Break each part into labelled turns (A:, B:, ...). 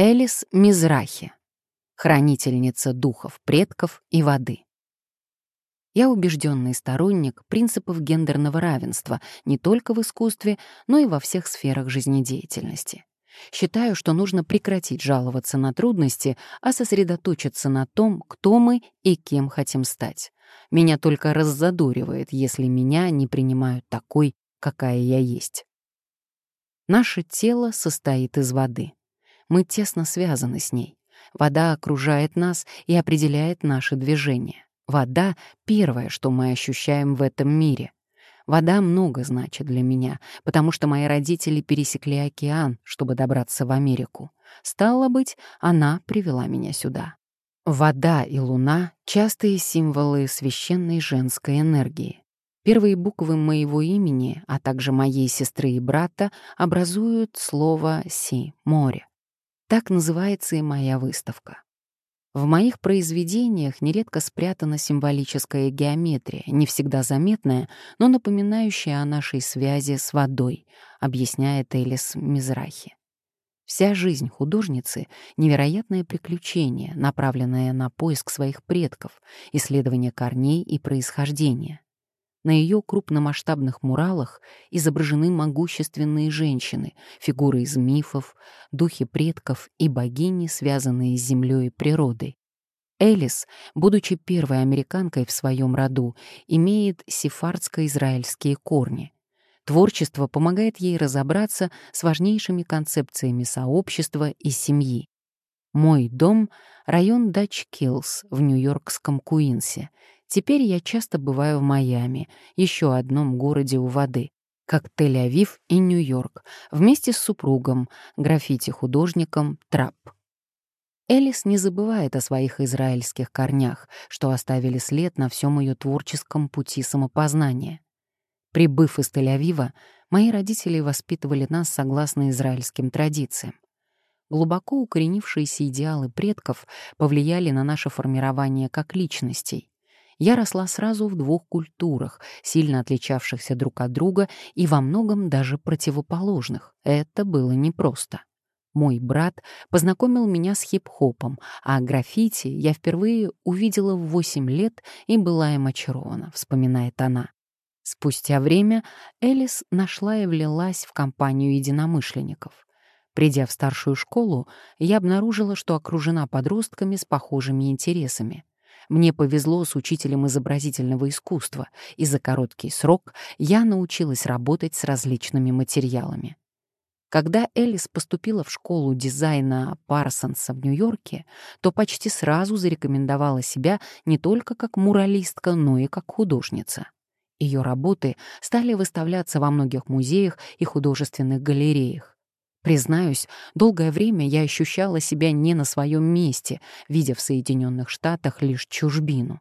A: Элис Мизрахи, хранительница духов, предков и воды. Я убежденный сторонник принципов гендерного равенства не только в искусстве, но и во всех сферах жизнедеятельности. Считаю, что нужно прекратить жаловаться на трудности, а сосредоточиться на том, кто мы и кем хотим стать. Меня только раззадоривает, если меня не принимают такой, какая я есть. Наше тело состоит из воды. Мы тесно связаны с ней. Вода окружает нас и определяет наши движения. Вода — первое, что мы ощущаем в этом мире. Вода много значит для меня, потому что мои родители пересекли океан, чтобы добраться в Америку. Стало быть, она привела меня сюда. Вода и луна — частые символы священной женской энергии. Первые буквы моего имени, а также моей сестры и брата, образуют слово «си» — море. Так называется и моя выставка. В моих произведениях нередко спрятана символическая геометрия, не всегда заметная, но напоминающая о нашей связи с водой, объясняет Элис Мизрахи. Вся жизнь художницы — невероятное приключение, направленное на поиск своих предков, исследование корней и происхождения. На ее крупномасштабных муралах изображены могущественные женщины, фигуры из мифов, духи предков и богини, связанные с землей и природой. Элис, будучи первой американкой в своем роду, имеет сефардско-израильские корни. Творчество помогает ей разобраться с важнейшими концепциями сообщества и семьи. «Мой дом» — район Дач Киллс в нью-йоркском Куинсе — Теперь я часто бываю в Майами, еще одном городе у воды, как Тель-Авив и Нью-Йорк, вместе с супругом, граффити-художником Трап. Элис не забывает о своих израильских корнях, что оставили след на всем ее творческом пути самопознания. Прибыв из Тель-Авива, мои родители воспитывали нас согласно израильским традициям. Глубоко укоренившиеся идеалы предков повлияли на наше формирование как личностей я росла сразу в двух культурах, сильно отличавшихся друг от друга и во многом даже противоположных. Это было непросто. Мой брат познакомил меня с хип-хопом, а граффити я впервые увидела в 8 лет и была им очарована, вспоминает она. Спустя время Элис нашла и влилась в компанию единомышленников. Придя в старшую школу, я обнаружила, что окружена подростками с похожими интересами. Мне повезло с учителем изобразительного искусства, и за короткий срок я научилась работать с различными материалами. Когда Элис поступила в школу дизайна Парсонса в Нью-Йорке, то почти сразу зарекомендовала себя не только как муралистка, но и как художница. Ее работы стали выставляться во многих музеях и художественных галереях. Признаюсь, долгое время я ощущала себя не на своем месте, видя в Соединенных Штатах лишь чужбину.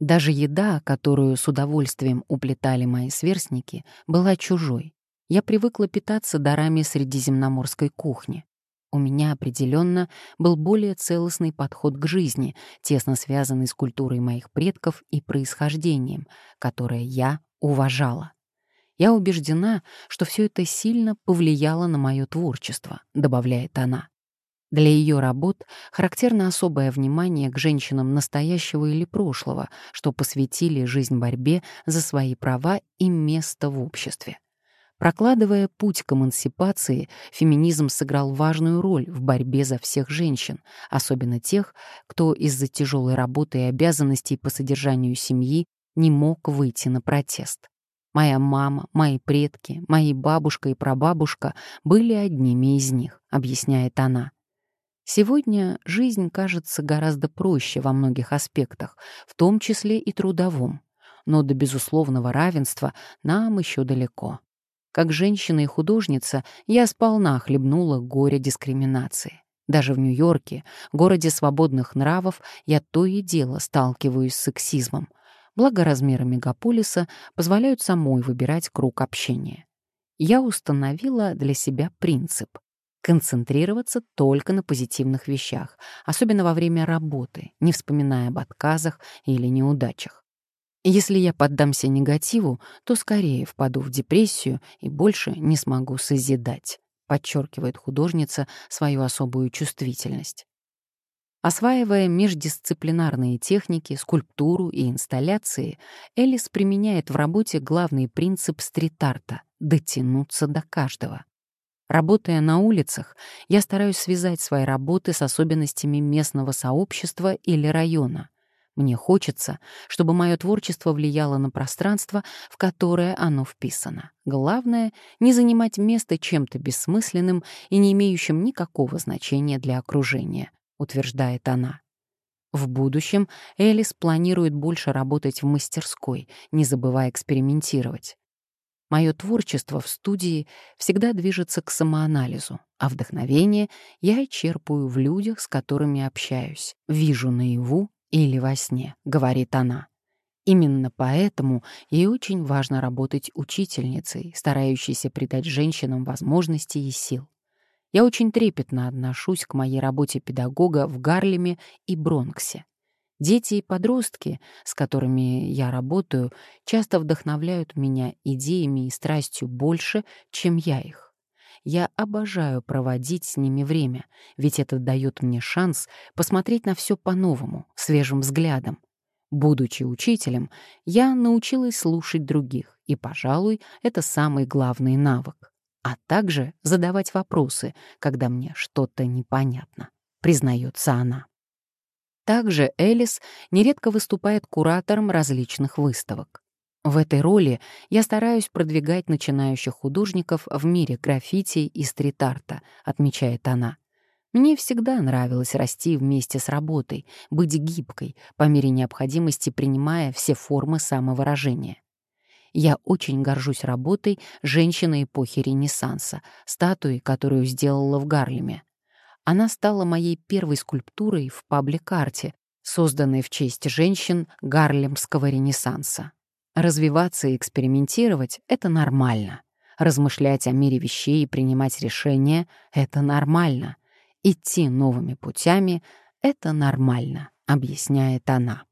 A: Даже еда, которую с удовольствием уплетали мои сверстники, была чужой. Я привыкла питаться дарами средиземноморской кухни. У меня определенно был более целостный подход к жизни, тесно связанный с культурой моих предков и происхождением, которое я уважала. Я убеждена, что все это сильно повлияло на мое творчество, добавляет она. Для ее работ характерно особое внимание к женщинам настоящего или прошлого, что посвятили жизнь борьбе за свои права и место в обществе. Прокладывая путь к эмансипации, феминизм сыграл важную роль в борьбе за всех женщин, особенно тех, кто из-за тяжелой работы и обязанностей по содержанию семьи не мог выйти на протест. Моя мама, мои предки, мои бабушка и прабабушка были одними из них, объясняет она. Сегодня жизнь кажется гораздо проще во многих аспектах, в том числе и трудовом. Но до безусловного равенства нам еще далеко. Как женщина и художница я сполна хлебнула горе дискриминации. Даже в Нью-Йорке, городе свободных нравов, я то и дело сталкиваюсь с сексизмом — благо размеры мегаполиса позволяют самой выбирать круг общения. Я установила для себя принцип — концентрироваться только на позитивных вещах, особенно во время работы, не вспоминая об отказах или неудачах. Если я поддамся негативу, то скорее впаду в депрессию и больше не смогу созидать, подчеркивает художница свою особую чувствительность. Осваивая междисциплинарные техники, скульптуру и инсталляции, Элис применяет в работе главный принцип стрит-арта — дотянуться до каждого. Работая на улицах, я стараюсь связать свои работы с особенностями местного сообщества или района. Мне хочется, чтобы мое творчество влияло на пространство, в которое оно вписано. Главное — не занимать место чем-то бессмысленным и не имеющим никакого значения для окружения — утверждает она. В будущем Элис планирует больше работать в мастерской, не забывая экспериментировать. Мое творчество в студии всегда движется к самоанализу, а вдохновение я черпаю в людях, с которыми общаюсь, вижу наяву или во сне, говорит она. Именно поэтому ей очень важно работать учительницей, старающейся придать женщинам возможности и сил. Я очень трепетно отношусь к моей работе педагога в Гарлеме и Бронксе. Дети и подростки, с которыми я работаю, часто вдохновляют меня идеями и страстью больше, чем я их. Я обожаю проводить с ними время, ведь это дает мне шанс посмотреть на все по-новому, свежим взглядом. Будучи учителем, я научилась слушать других, и, пожалуй, это самый главный навык а также задавать вопросы, когда мне что-то непонятно, признается она. Также Элис нередко выступает куратором различных выставок. В этой роли я стараюсь продвигать начинающих художников в мире граффити и стрит-арта, отмечает она. Мне всегда нравилось расти вместе с работой, быть гибкой, по мере необходимости принимая все формы самовыражения. Я очень горжусь работой женщины эпохи Ренессанса, статуи, которую сделала в Гарлеме. Она стала моей первой скульптурой в паблик-арте, созданной в честь женщин Гарлемского Ренессанса. Развиваться и экспериментировать — это нормально. Размышлять о мире вещей и принимать решения — это нормально. Идти новыми путями — это нормально, объясняет она.